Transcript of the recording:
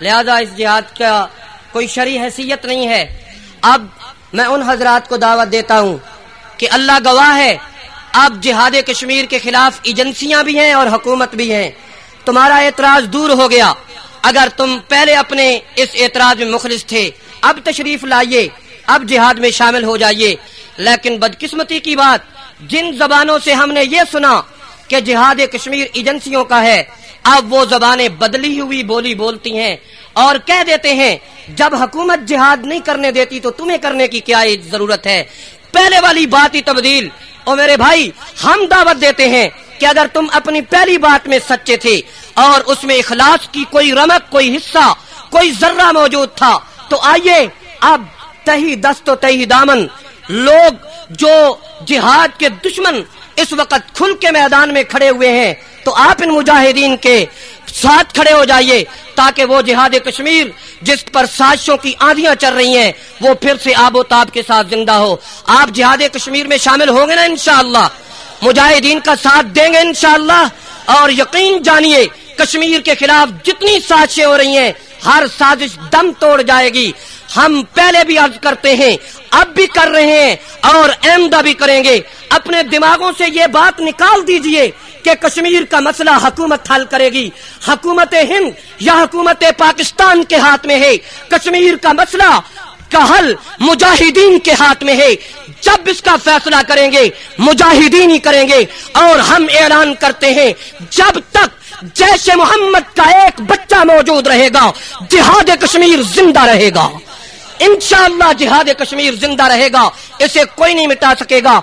لہذا اس جہاد کا کوئی شرع حیثیت نہیں ہے۔ اب میں ان حضرات کو دعوت دیتا ہوں کہ اللہ گواہ ہے اب جہاد کشمیر کے خلاف ایجنسیاں بھی ہیں اور حکومت بھی ہیں۔ تمہارا اعتراض دور ہو گیا۔ اگر تم پہلے اپنے اس اعتراض میں مخلص تھے، اب تشریف لائیے، اب جہاد میں شامل ہو جائیے۔ لیکن بدقسمتی کی بات، جن زبانوں سے ہم نے یہ سنا کہ جہاد کشمیر ایجنسیوں کا ہے اب وہ زبانیں بدلی ہوئی بولی بولتی ہیں اور کہہ دیتے ہیں، جب حکومت جہاد نہیں کرنے دیتی تو تمہیں کرنے کی کیا ضرورت ہے؟ پہلے والی بات ہی تبدیل۔ او میرے بھائی، ہم دعوت دیتے ہیں کہ اگر تم اپنی پہلی بات میں سچے تھے اور اس میں اخلاص کی کوئی رمک کوئی حصہ، کوئی ذرہ موجود تھا، تو آئیے اب تہی دست و تہی دامن۔ لوگ جو جہاد کے دشمن اس وقت کھل کے میدان میں کھڑے ہوئے ہیں تو آپ ان مجاہدین کے ساتھ کھڑے ہو جائیے تاکہ وہ جہاد کشمیر جس پر سازشوں کی آندیاں چل رہی ہیں، وہ پھر سے آب و تاب کے ساتھ زندہ ہو۔ آپ جہاد کشمیر میں شامل ہوں گے نا انشاءاللہ۔ مجاہدین کا ساتھ دیں گے انشاءاللہ۔ اور یقین جانیے، کشمیر کے خلاف جتنی سازشیں ہو رہی ہیں، ہر سازش دم توڑ جائے گی۔ ہم پہلے بھی عرض کرتے ہیں، اب بھی کر رہے ہیں اور احمدہ بھی کریں گے۔ اپنے دماغوں سے یہ بات نکال دیجیے کہ کشمیر کا مسئلہ حکومت حل کرے گی۔ حکومت ہند یا حکومت پاکستان کے ہاتھ میں ہے۔ کشمیر کا مسئلہ کا حل مجاہدین کے ہاتھ میں ہے۔ جب اس کا فیصلہ کریں گے، مجاہدین ہی کریں گے۔ اور ہم اعلان کرتے ہیں، جب تک جیش محمد کا ایک بچہ موجود رہے گا، جہاد کشمیر زندہ رہے گا۔ انشاءاللہ جہاد کشمیر زندہ رہے گا اسے کوئی نہیں مٹا سکے گا۔